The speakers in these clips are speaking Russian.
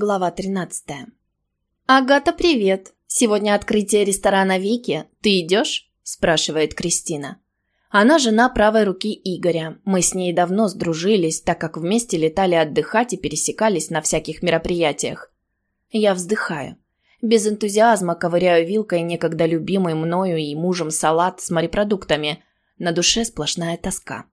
Глава 13. «Агата, привет! Сегодня открытие ресторана Вики. Ты идешь?» – спрашивает Кристина. Она жена правой руки Игоря. Мы с ней давно сдружились, так как вместе летали отдыхать и пересекались на всяких мероприятиях. Я вздыхаю. Без энтузиазма ковыряю вилкой некогда любимый мною и мужем салат с морепродуктами. На душе сплошная тоска.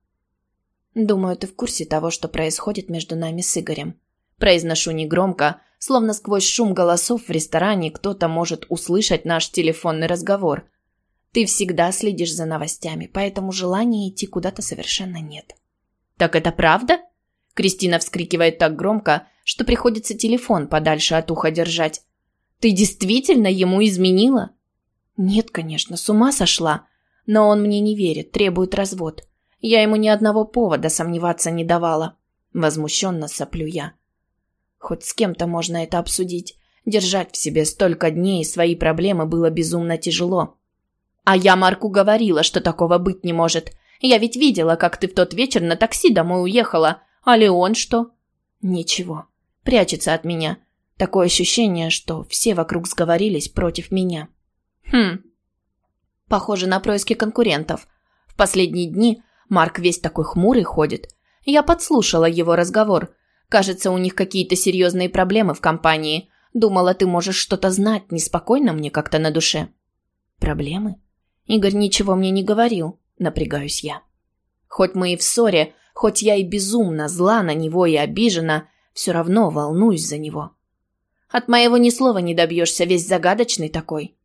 Думаю, ты в курсе того, что происходит между нами с Игорем. Произношу негромко, словно сквозь шум голосов в ресторане кто-то может услышать наш телефонный разговор. Ты всегда следишь за новостями, поэтому желания идти куда-то совершенно нет. Так это правда? Кристина вскрикивает так громко, что приходится телефон подальше от уха держать. Ты действительно ему изменила? Нет, конечно, с ума сошла. Но он мне не верит, требует развод. Я ему ни одного повода сомневаться не давала. Возмущенно соплю я. Хоть с кем-то можно это обсудить. Держать в себе столько дней свои проблемы было безумно тяжело. А я Марку говорила, что такого быть не может. Я ведь видела, как ты в тот вечер на такси домой уехала. А Леон что? Ничего. Прячется от меня. Такое ощущение, что все вокруг сговорились против меня. Хм. Похоже на происки конкурентов. В последние дни Марк весь такой хмурый ходит. Я подслушала его разговор – Кажется, у них какие-то серьезные проблемы в компании. Думала, ты можешь что-то знать, неспокойно мне как-то на душе. Проблемы? Игорь ничего мне не говорил, напрягаюсь я. Хоть мы и в ссоре, хоть я и безумно зла на него и обижена, все равно волнуюсь за него. От моего ни слова не добьешься, весь загадочный такой.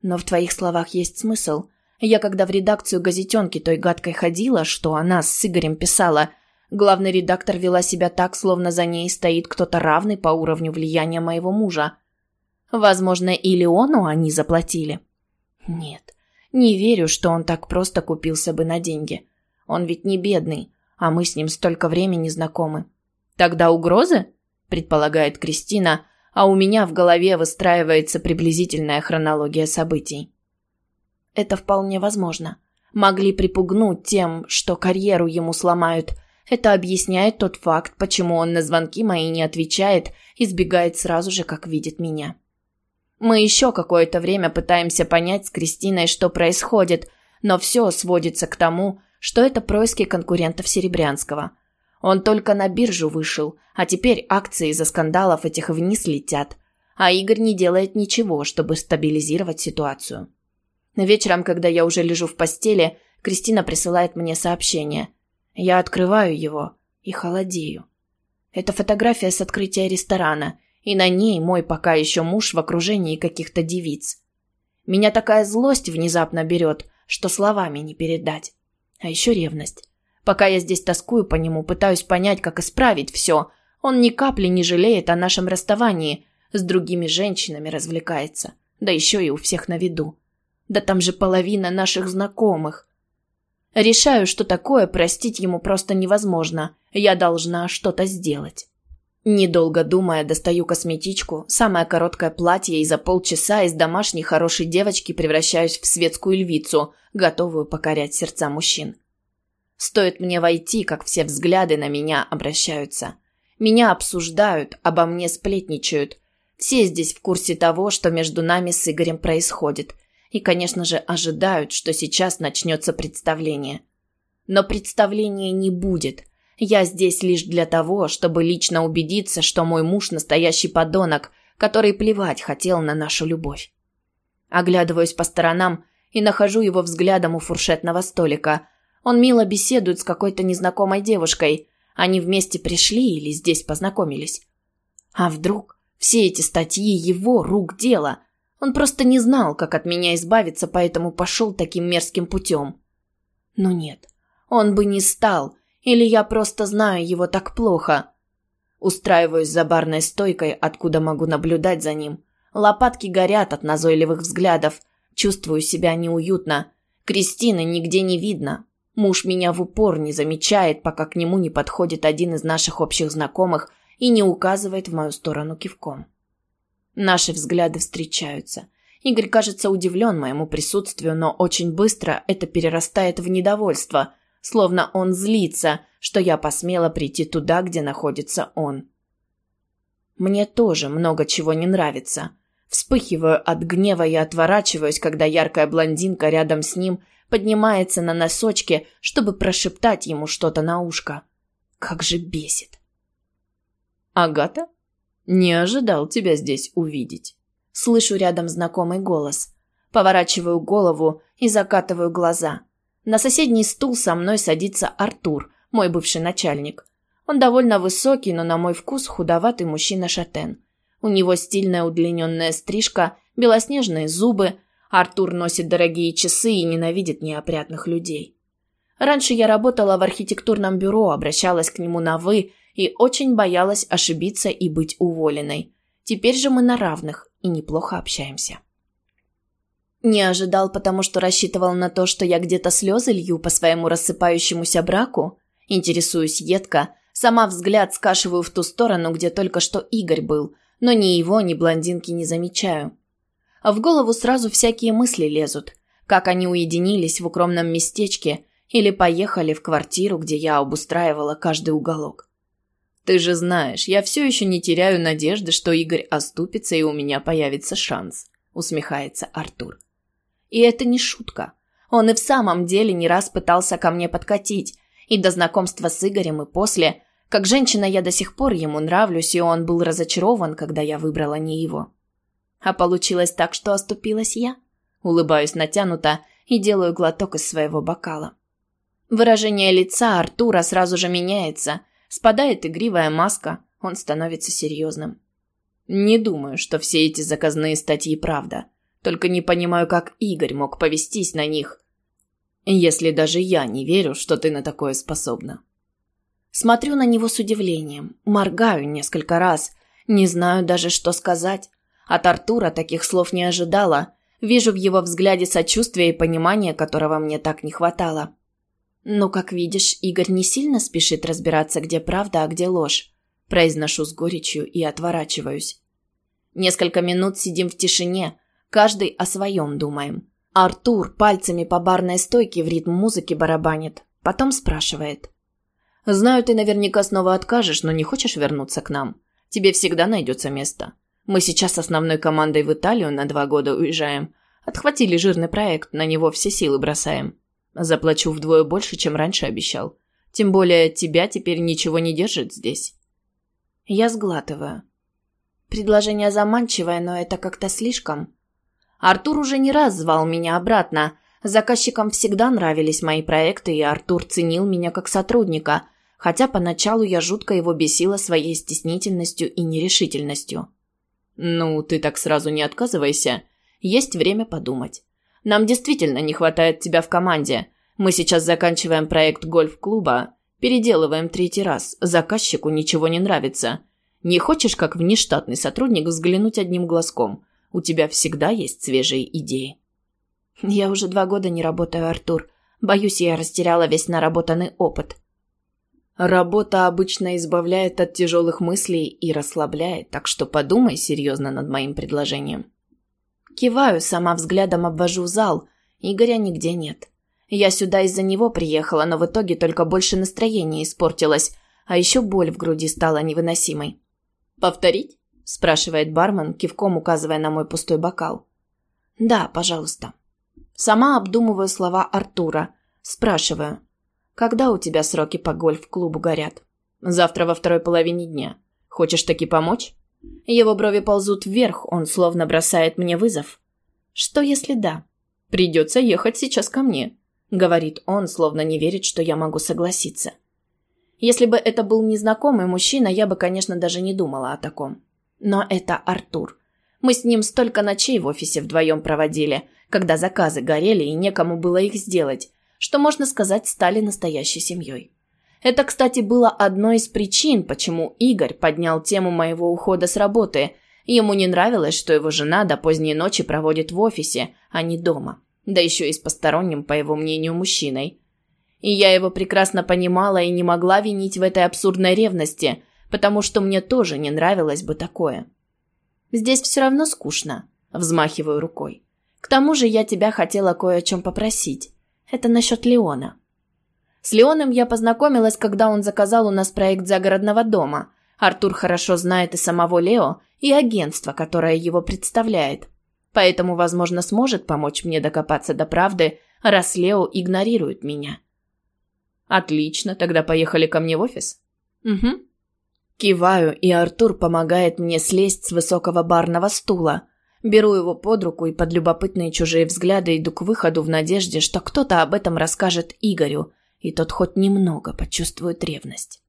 Но в твоих словах есть смысл. Я когда в редакцию газетенки той гадкой ходила, что она с Игорем писала – Главный редактор вела себя так, словно за ней стоит кто-то равный по уровню влияния моего мужа. Возможно, и Леону они заплатили. Нет, не верю, что он так просто купился бы на деньги. Он ведь не бедный, а мы с ним столько времени знакомы. Тогда угрозы? Предполагает Кристина, а у меня в голове выстраивается приблизительная хронология событий. Это вполне возможно. Могли припугнуть тем, что карьеру ему сломают, это объясняет тот факт, почему он на звонки мои не отвечает и сбегает сразу же, как видит меня. Мы еще какое-то время пытаемся понять с Кристиной, что происходит, но все сводится к тому, что это происки конкурентов Серебрянского. Он только на биржу вышел, а теперь акции из-за скандалов этих вниз летят, а Игорь не делает ничего, чтобы стабилизировать ситуацию. Вечером, когда я уже лежу в постели, Кристина присылает мне сообщение. Я открываю его и холодею. Это фотография с открытия ресторана, и на ней мой пока еще муж в окружении каких-то девиц. Меня такая злость внезапно берет, что словами не передать. А еще ревность. Пока я здесь тоскую по нему, пытаюсь понять, как исправить все. Он ни капли не жалеет о нашем расставании. С другими женщинами развлекается. Да еще и у всех на виду. Да там же половина наших знакомых. Решаю, что такое простить ему просто невозможно. Я должна что-то сделать. Недолго думая, достаю косметичку, самое короткое платье и за полчаса из домашней хорошей девочки превращаюсь в светскую львицу, готовую покорять сердца мужчин. Стоит мне войти, как все взгляды на меня обращаются. Меня обсуждают, обо мне сплетничают. Все здесь в курсе того, что между нами с Игорем происходит, и, конечно же, ожидают, что сейчас начнется представление. Но представления не будет. Я здесь лишь для того, чтобы лично убедиться, что мой муж настоящий подонок, который плевать хотел на нашу любовь. Оглядываюсь по сторонам и нахожу его взглядом у фуршетного столика. Он мило беседует с какой-то незнакомой девушкой. Они вместе пришли или здесь познакомились. А вдруг все эти статьи его рук дело, он просто не знал, как от меня избавиться, поэтому пошел таким мерзким путем. Но нет, он бы не стал, или я просто знаю его так плохо. Устраиваюсь за барной стойкой, откуда могу наблюдать за ним. Лопатки горят от назойливых взглядов. Чувствую себя неуютно. Кристины нигде не видно. Муж меня в упор не замечает, пока к нему не подходит один из наших общих знакомых и не указывает в мою сторону кивком. Наши взгляды встречаются. Игорь кажется удивлен моему присутствию, но очень быстро это перерастает в недовольство, словно он злится, что я посмела прийти туда, где находится он. Мне тоже много чего не нравится. Вспыхиваю от гнева и отворачиваюсь, когда яркая блондинка рядом с ним поднимается на носочки, чтобы прошептать ему что-то на ушко. Как же бесит. «Агата? Не ожидал тебя здесь увидеть». Слышу рядом знакомый голос. Поворачиваю голову и закатываю глаза. На соседний стул со мной садится Артур, мой бывший начальник. Он довольно высокий, но на мой вкус худоватый мужчина-шатен. У него стильная удлиненная стрижка, белоснежные зубы. Артур носит дорогие часы и ненавидит неопрятных людей. Раньше я работала в архитектурном бюро, обращалась к нему на «вы» и очень боялась ошибиться и быть уволенной. Теперь же мы на равных и неплохо общаемся. Не ожидал, потому что рассчитывал на то, что я где-то слезы лью по своему рассыпающемуся браку? Интересуюсь едко, сама взгляд скашиваю в ту сторону, где только что Игорь был, но ни его, ни блондинки не замечаю. А в голову сразу всякие мысли лезут. Как они уединились в укромном местечке или поехали в квартиру, где я обустраивала каждый уголок. Ты же знаешь, я все еще не теряю надежды, что Игорь оступится и у меня появится шанс, усмехается Артур. И это не шутка. Он и в самом деле не раз пытался ко мне подкатить, и до знакомства с Игорем и после, как женщина я до сих пор ему нравлюсь, и он был разочарован, когда я выбрала не его. А получилось так, что оступилась я. Улыбаюсь натянуто и делаю глоток из своего бокала. Выражение лица Артура сразу же меняется – Спадает игривая маска, он становится серьезным. Не думаю, что все эти заказные статьи правда. Только не понимаю, как Игорь мог повестись на них. Если даже я не верю, что ты на такое способна. Смотрю на него с удивлением, моргаю несколько раз, не знаю даже, что сказать. От Артура таких слов не ожидала. Вижу в его взгляде сочувствие и понимание, которого мне так не хватало. «Ну, как видишь, Игорь не сильно спешит разбираться, где правда, а где ложь», произношу с горечью и отворачиваюсь. Несколько минут сидим в тишине, каждый о своем думаем. Артур пальцами по барной стойке в ритм музыки барабанит, потом спрашивает. «Знаю, ты наверняка снова откажешь, но не хочешь вернуться к нам? Тебе всегда найдется место. Мы сейчас с основной командой в Италию на два года уезжаем. Отхватили жирный проект, на него все силы бросаем. Заплачу вдвое больше, чем раньше обещал. Тем более тебя теперь ничего не держит здесь. Я сглатываю. Предложение заманчивое, но это как-то слишком. Артур уже не раз звал меня обратно. Заказчикам всегда нравились мои проекты, и Артур ценил меня как сотрудника, хотя поначалу я жутко его бесила своей стеснительностью и нерешительностью. «Ну, ты так сразу не отказывайся. Есть время подумать. Нам действительно не хватает тебя в команде. Мы сейчас заканчиваем проект гольф-клуба, переделываем третий раз. Заказчику ничего не нравится. Не хочешь, как внештатный сотрудник, взглянуть одним глазком? У тебя всегда есть свежие идеи. Я уже два года не работаю, Артур. Боюсь, я растеряла весь наработанный опыт. Работа обычно избавляет от тяжелых мыслей и расслабляет, так что подумай серьезно над моим предложением. Киваю, сама взглядом обвожу зал. Игоря нигде нет. Я сюда из-за него приехала, но в итоге только больше настроение испортилось, а еще боль в груди стала невыносимой. «Повторить?» – спрашивает бармен, кивком указывая на мой пустой бокал. «Да, пожалуйста». Сама обдумываю слова Артура. Спрашиваю. «Когда у тебя сроки по гольф-клубу горят?» «Завтра во второй половине дня. Хочешь таки помочь?» Его брови ползут вверх, он словно бросает мне вызов. Что если да? Придется ехать сейчас ко мне, говорит он, словно не верит, что я могу согласиться. Если бы это был незнакомый мужчина, я бы, конечно, даже не думала о таком. Но это Артур. Мы с ним столько ночей в офисе вдвоем проводили, когда заказы горели и некому было их сделать, что, можно сказать, стали настоящей семьей. Это, кстати, было одной из причин, почему Игорь поднял тему моего ухода с работы. Ему не нравилось, что его жена до поздней ночи проводит в офисе, а не дома. Да еще и с посторонним, по его мнению, мужчиной. И я его прекрасно понимала и не могла винить в этой абсурдной ревности, потому что мне тоже не нравилось бы такое. «Здесь все равно скучно», — взмахиваю рукой. «К тому же я тебя хотела кое о чем попросить. Это насчет Леона». С Леоном я познакомилась, когда он заказал у нас проект загородного дома. Артур хорошо знает и самого Лео, и агентство, которое его представляет. Поэтому, возможно, сможет помочь мне докопаться до правды, раз Лео игнорирует меня. Отлично, тогда поехали ко мне в офис. Угу. Киваю, и Артур помогает мне слезть с высокого барного стула. Беру его под руку и под любопытные чужие взгляды иду к выходу в надежде, что кто-то об этом расскажет Игорю, и тот хоть немного почувствует ревность.